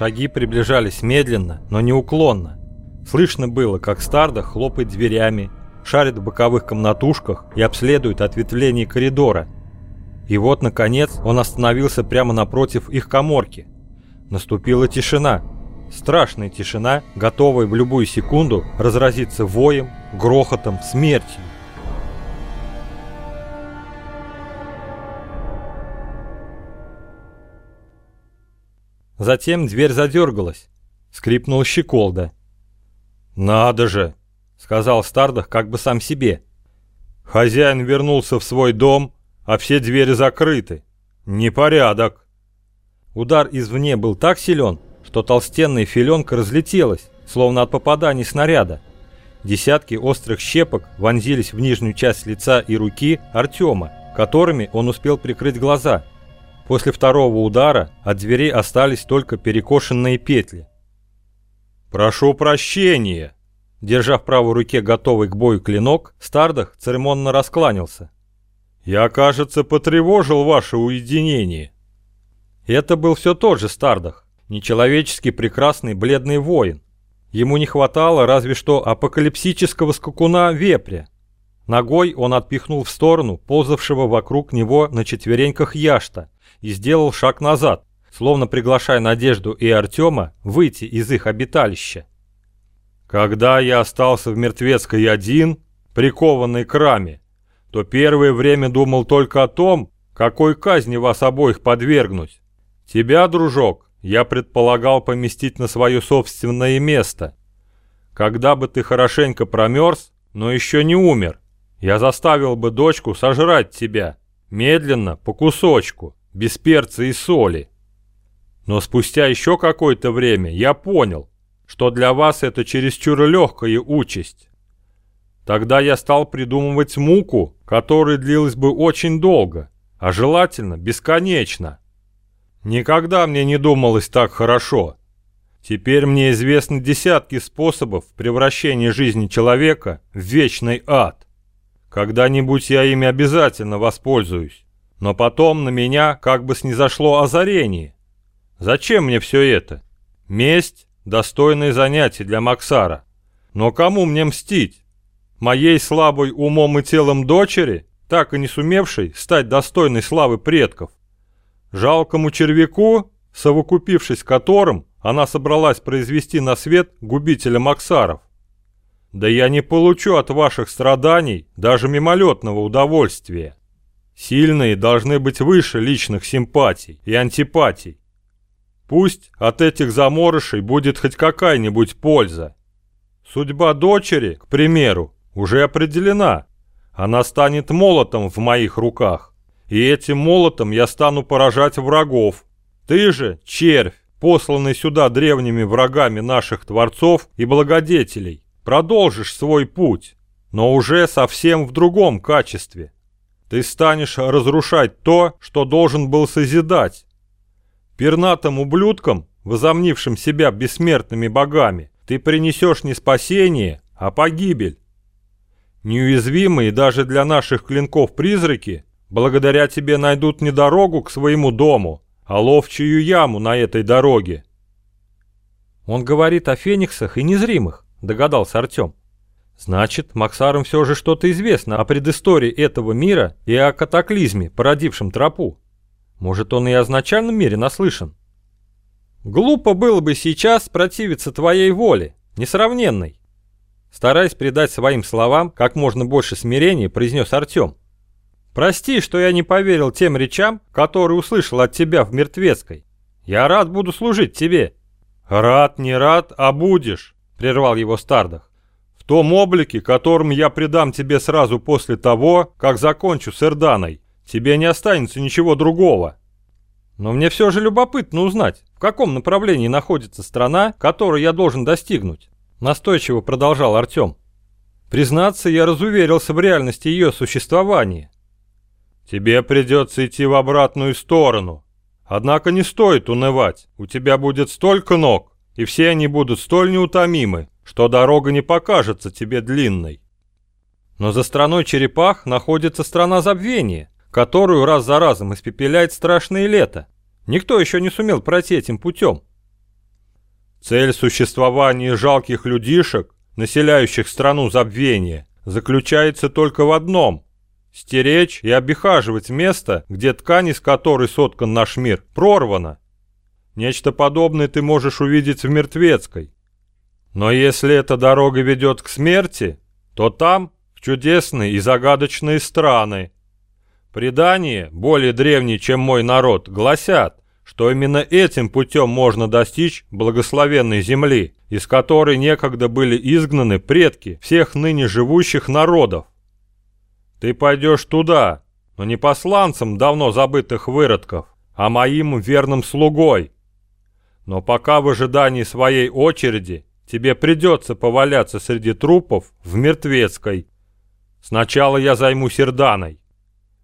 Шаги приближались медленно, но неуклонно. Слышно было, как Старда хлопает дверями, шарит в боковых комнатушках и обследует ответвление коридора. И вот, наконец, он остановился прямо напротив их коморки. Наступила тишина. Страшная тишина, готовая в любую секунду разразиться воем, грохотом, смертью. Затем дверь задергалась. Скрипнул щеколда. «Надо же!» — сказал Стардах как бы сам себе. «Хозяин вернулся в свой дом, а все двери закрыты. Непорядок!» Удар извне был так силен, что толстенная филенка разлетелась, словно от попаданий снаряда. Десятки острых щепок вонзились в нижнюю часть лица и руки Артема, которыми он успел прикрыть глаза. После второго удара от дверей остались только перекошенные петли. «Прошу прощения!» Держа в правой руке готовый к бою клинок, Стардах церемонно раскланялся. «Я, кажется, потревожил ваше уединение». Это был все тот же Стардах, нечеловечески прекрасный бледный воин. Ему не хватало разве что апокалипсического скакуна вепря. Ногой он отпихнул в сторону ползавшего вокруг него на четвереньках яшта и сделал шаг назад, словно приглашая Надежду и Артема выйти из их обиталища. «Когда я остался в Мертвецкой один, прикованный к раме, то первое время думал только о том, какой казни вас обоих подвергнуть. Тебя, дружок, я предполагал поместить на свое собственное место. Когда бы ты хорошенько промерз, но еще не умер, я заставил бы дочку сожрать тебя, медленно, по кусочку, без перца и соли. Но спустя еще какое-то время я понял, что для вас это чересчур легкая участь. Тогда я стал придумывать муку, которая длилась бы очень долго, а желательно бесконечно. Никогда мне не думалось так хорошо. Теперь мне известны десятки способов превращения жизни человека в вечный ад. Когда-нибудь я ими обязательно воспользуюсь. Но потом на меня как бы снизошло озарение. Зачем мне все это? Месть – достойное занятие для Максара. Но кому мне мстить? Моей слабой умом и телом дочери, так и не сумевшей стать достойной славы предков? Жалкому червяку, совокупившись которым, она собралась произвести на свет губителя Максаров? Да я не получу от ваших страданий даже мимолетного удовольствия. Сильные должны быть выше личных симпатий и антипатий. Пусть от этих заморышей будет хоть какая-нибудь польза. Судьба дочери, к примеру, уже определена. Она станет молотом в моих руках. И этим молотом я стану поражать врагов. Ты же, червь, посланный сюда древними врагами наших творцов и благодетелей, продолжишь свой путь, но уже совсем в другом качестве. Ты станешь разрушать то, что должен был созидать. Пернатым ублюдкам, возомнившим себя бессмертными богами, ты принесешь не спасение, а погибель. Неуязвимые даже для наших клинков призраки, благодаря тебе найдут не дорогу к своему дому, а ловчую яму на этой дороге. Он говорит о фениксах и незримых, догадался Артем. Значит, Максарам все же что-то известно о предыстории этого мира и о катаклизме, породившем тропу. Может, он и о значальном мире наслышан? Глупо было бы сейчас противиться твоей воле, несравненной. Стараясь придать своим словам как можно больше смирения, произнес Артем. Прости, что я не поверил тем речам, которые услышал от тебя в Мертвецкой. Я рад буду служить тебе. Рад, не рад, а будешь, прервал его Стардах том облике, которым я придам тебе сразу после того, как закончу с Эрданой, тебе не останется ничего другого. Но мне все же любопытно узнать, в каком направлении находится страна, которую я должен достигнуть. Настойчиво продолжал Артем. Признаться, я разуверился в реальности ее существования. Тебе придется идти в обратную сторону. Однако не стоит унывать, у тебя будет столько ног, и все они будут столь неутомимы, что дорога не покажется тебе длинной. Но за страной черепах находится страна забвения, которую раз за разом испепеляет страшное лето. Никто еще не сумел пройти этим путем. Цель существования жалких людишек, населяющих страну забвения, заключается только в одном – стеречь и обихаживать место, где ткань, из которой соткан наш мир, прорвана. Нечто подобное ты можешь увидеть в Мертвецкой. Но если эта дорога ведет к смерти, то там, в чудесные и загадочные страны. Предания, более древние, чем мой народ, гласят, что именно этим путем можно достичь благословенной земли, из которой некогда были изгнаны предки всех ныне живущих народов. Ты пойдешь туда, но не посланцем давно забытых выродков, а моим верным слугой. Но пока в ожидании своей очереди тебе придется поваляться среди трупов в Мертвецкой. Сначала я займусь Ирданой.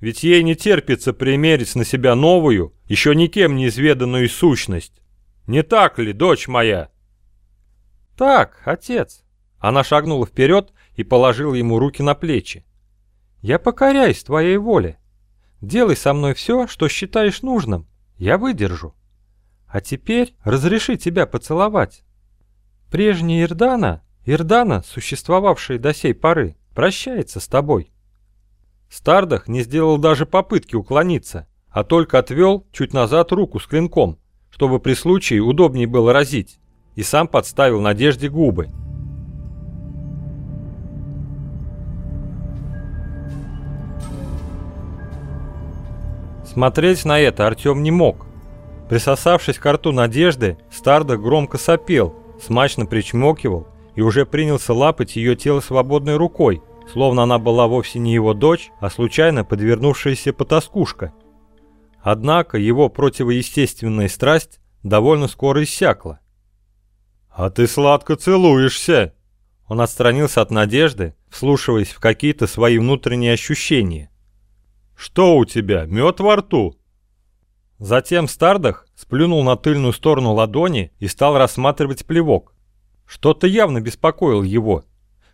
Ведь ей не терпится примерить на себя новую, еще никем не изведанную сущность. Не так ли, дочь моя?» «Так, отец». Она шагнула вперед и положила ему руки на плечи. «Я покоряюсь твоей воле. Делай со мной все, что считаешь нужным. Я выдержу. А теперь разреши тебя поцеловать. Прежняя Ирдана, Ирдана, существовавшая до сей поры, прощается с тобой». Стардах не сделал даже попытки уклониться, а только отвел чуть назад руку с клинком, чтобы при случае удобнее было разить, и сам подставил Надежде губы. Смотреть на это Артем не мог. Присосавшись к рту Надежды, Стардах громко сопел, смачно причмокивал и уже принялся лапать ее тело свободной рукой, словно она была вовсе не его дочь, а случайно подвернувшаяся потаскушка. Однако его противоестественная страсть довольно скоро иссякла. «А ты сладко целуешься!» Он отстранился от надежды, вслушиваясь в какие-то свои внутренние ощущения. «Что у тебя, мед во рту?» Затем Стардах сплюнул на тыльную сторону ладони и стал рассматривать плевок. Что-то явно беспокоило его.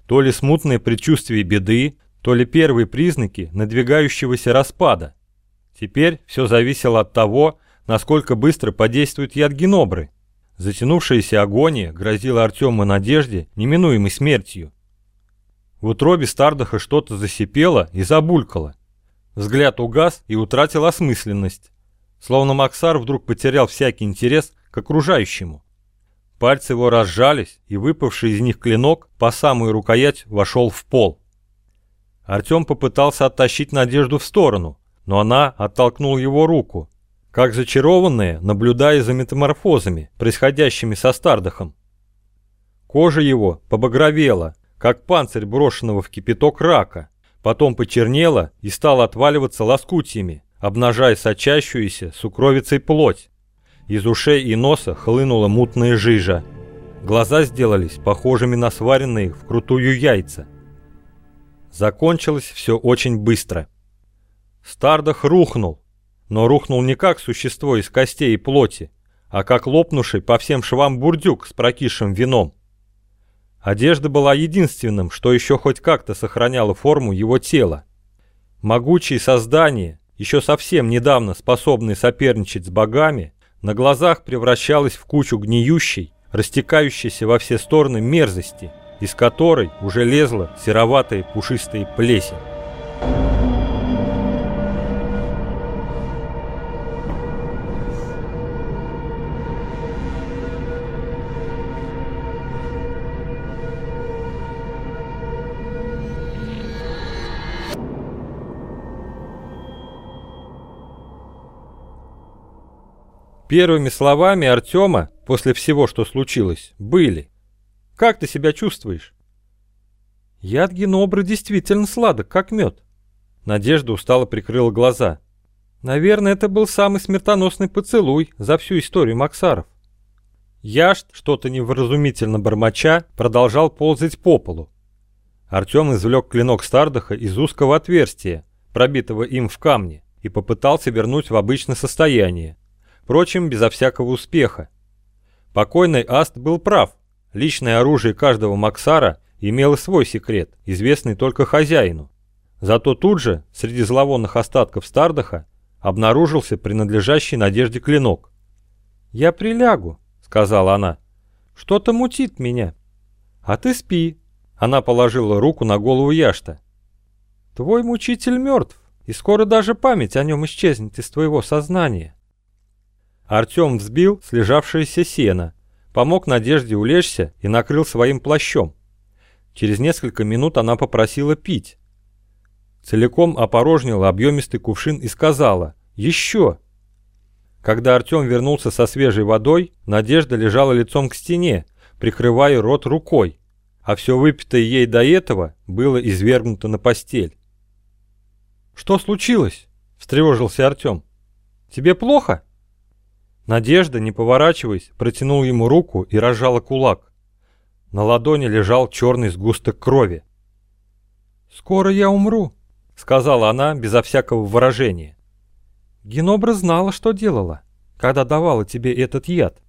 То ли смутное предчувствие беды, то ли первые признаки надвигающегося распада. Теперь все зависело от того, насколько быстро подействует яд генобры. Затянувшаяся агония грозила Артему Надежде неминуемой смертью. В утробе Стардаха что-то засипело и забулькало. Взгляд угас и утратил осмысленность. Словно Максар вдруг потерял всякий интерес к окружающему. Пальцы его разжались, и выпавший из них клинок по самую рукоять вошел в пол. Артем попытался оттащить Надежду в сторону, но она оттолкнула его руку, как зачарованная, наблюдая за метаморфозами, происходящими со Стардахом. Кожа его побагровела, как панцирь брошенного в кипяток рака, потом почернела и стала отваливаться лоскутьями, обнажая сочащуюся сукровицей плоть. Из ушей и носа хлынула мутная жижа. Глаза сделались похожими на сваренные вкрутую яйца. Закончилось все очень быстро. Стардах рухнул, но рухнул не как существо из костей и плоти, а как лопнувший по всем швам бурдюк с прокисшим вином. Одежда была единственным, что еще хоть как-то сохраняло форму его тела. Могучие создания, еще совсем недавно способные соперничать с богами, на глазах превращалась в кучу гниющей, растекающейся во все стороны мерзости, из которой уже лезла сероватая пушистая плесень. Первыми словами Артема после всего, что случилось, были «Как ты себя чувствуешь?» Яд генобры действительно сладок, как мед. Надежда устало прикрыла глаза. Наверное, это был самый смертоносный поцелуй за всю историю Максаров. Яшт, что-то невразумительно бормоча, продолжал ползать по полу. Артем извлек клинок Стардаха из узкого отверстия, пробитого им в камне, и попытался вернуть в обычное состояние. Впрочем, безо всякого успеха. Покойный Аст был прав. Личное оружие каждого Максара имело свой секрет, известный только хозяину. Зато тут же, среди зловонных остатков Стардаха, обнаружился принадлежащий Надежде клинок. «Я прилягу», — сказала она. Что-то мутит меня. А ты спи. Она положила руку на голову Яшта. Твой мучитель мертв, и скоро даже память о нем исчезнет из твоего сознания. Артем взбил слежавшееся сено, помог Надежде улечься и накрыл своим плащом. Через несколько минут она попросила пить. Целиком опорожнила объемистый кувшин и сказала «Еще!». Когда Артем вернулся со свежей водой, Надежда лежала лицом к стене, прикрывая рот рукой, а все выпитое ей до этого было извергнуто на постель. «Что случилось?» – встревожился Артем. «Тебе плохо?» Надежда, не поворачиваясь, протянул ему руку и разжала кулак. На ладони лежал черный сгусток крови. «Скоро я умру», — сказала она безо всякого выражения. «Генобра знала, что делала, когда давала тебе этот яд.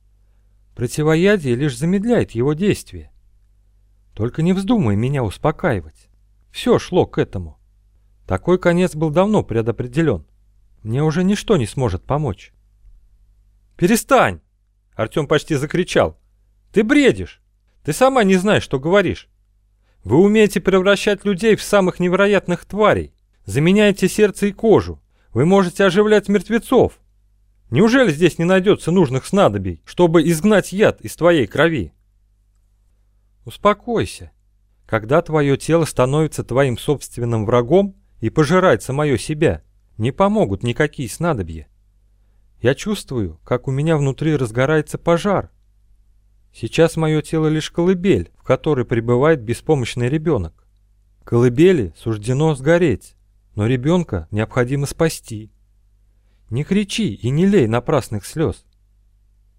Противоядие лишь замедляет его действие. Только не вздумай меня успокаивать. Все шло к этому. Такой конец был давно предопределен. Мне уже ничто не сможет помочь». «Перестань!» Артем почти закричал. «Ты бредишь! Ты сама не знаешь, что говоришь. Вы умеете превращать людей в самых невероятных тварей. Заменяете сердце и кожу. Вы можете оживлять мертвецов. Неужели здесь не найдется нужных снадобий, чтобы изгнать яд из твоей крови?» «Успокойся. Когда твое тело становится твоим собственным врагом и пожирает самое себя, не помогут никакие снадобья. Я чувствую, как у меня внутри разгорается пожар. Сейчас мое тело лишь колыбель, в которой пребывает беспомощный ребенок. Колыбели суждено сгореть, но ребенка необходимо спасти. Не кричи и не лей напрасных слез.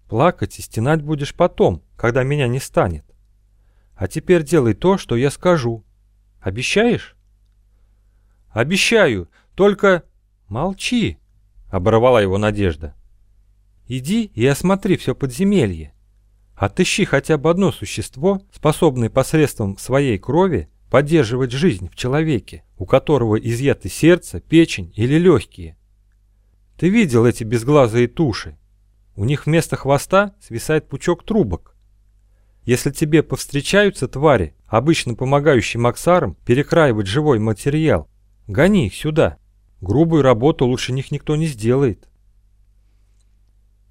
Плакать и стенать будешь потом, когда меня не станет. А теперь делай то, что я скажу. Обещаешь? Обещаю, только молчи. Оборвала его Надежда. «Иди и осмотри все подземелье. Отыщи хотя бы одно существо, способное посредством своей крови поддерживать жизнь в человеке, у которого изъяты сердце, печень или легкие. Ты видел эти безглазые туши? У них вместо хвоста свисает пучок трубок. Если тебе повстречаются твари, обычно помогающие Максарам перекраивать живой материал, гони их сюда. Грубую работу лучше них никто не сделает.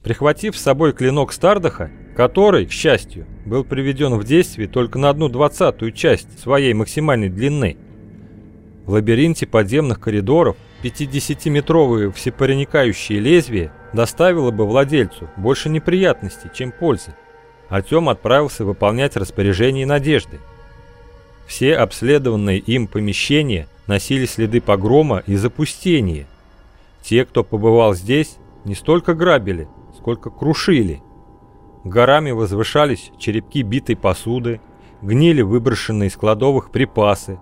Прихватив с собой клинок Стардаха, который, к счастью, был приведен в действие только на одну двадцатую часть своей максимальной длины, в лабиринте подземных коридоров 50-метровые всепроникающие лезвия доставило бы владельцу больше неприятностей, чем пользы. Артем отправился выполнять распоряжение Надежды. Все обследованные им помещения носили следы погрома и запустения. Те, кто побывал здесь, не столько грабили, сколько крушили. Горами возвышались черепки битой посуды, гнили выброшенные из кладовых припасы.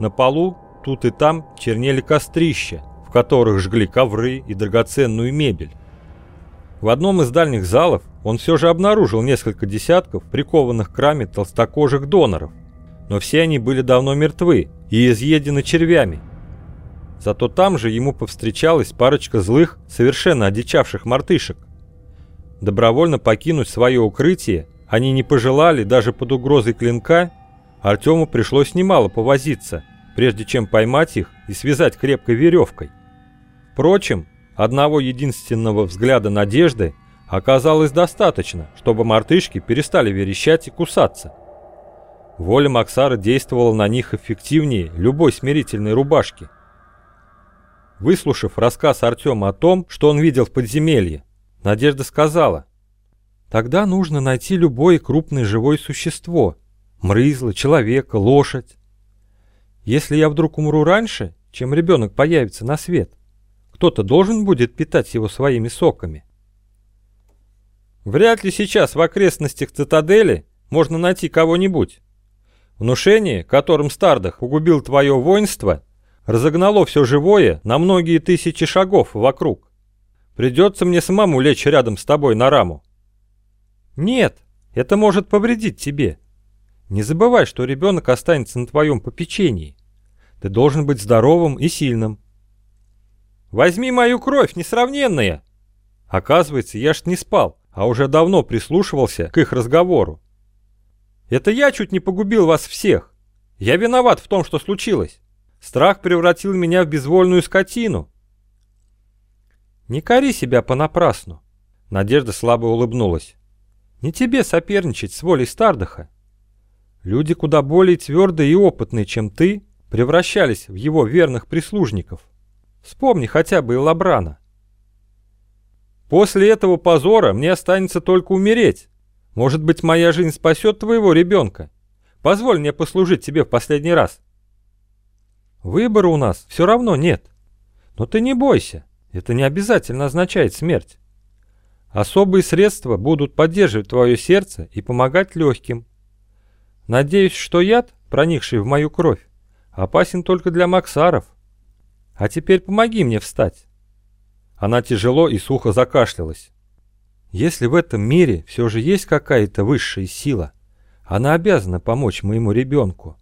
На полу тут и там чернели кострища, в которых жгли ковры и драгоценную мебель. В одном из дальних залов он все же обнаружил несколько десятков прикованных к раме толстокожих доноров, но все они были давно мертвы и изъедены червями. Зато там же ему повстречалась парочка злых, совершенно одичавших мартышек. Добровольно покинуть свое укрытие они не пожелали даже под угрозой клинка, Артему пришлось немало повозиться, прежде чем поймать их и связать крепкой веревкой. Впрочем, одного единственного взгляда надежды оказалось достаточно, чтобы мартышки перестали верещать и кусаться. Воля Максара действовала на них эффективнее любой смирительной рубашки. Выслушав рассказ Артема о том, что он видел в подземелье, Надежда сказала, «Тогда нужно найти любое крупное живое существо, мрызло, человека, лошадь. Если я вдруг умру раньше, чем ребенок появится на свет, кто-то должен будет питать его своими соками». Вряд ли сейчас в окрестностях цитадели можно найти кого-нибудь. Внушение, которым Стардах угубил твое воинство, разогнало все живое на многие тысячи шагов вокруг. Придется мне самому лечь рядом с тобой на раму. Нет, это может повредить тебе. Не забывай, что ребенок останется на твоем попечении. Ты должен быть здоровым и сильным. Возьми мою кровь, несравненная. Оказывается, я ж не спал, а уже давно прислушивался к их разговору. Это я чуть не погубил вас всех. Я виноват в том, что случилось. Страх превратил меня в безвольную скотину. Не кори себя понапрасну. Надежда слабо улыбнулась. Не тебе соперничать с волей Стардаха. Люди куда более твердые и опытные, чем ты, превращались в его верных прислужников. Вспомни хотя бы Лабрана. После этого позора мне останется только умереть. Может быть, моя жизнь спасет твоего ребенка. Позволь мне послужить тебе в последний раз. Выбора у нас все равно нет. Но ты не бойся, это не обязательно означает смерть. Особые средства будут поддерживать твое сердце и помогать легким. Надеюсь, что яд, проникший в мою кровь, опасен только для Максаров. А теперь помоги мне встать. Она тяжело и сухо закашлялась. Если в этом мире все же есть какая-то высшая сила, она обязана помочь моему ребенку.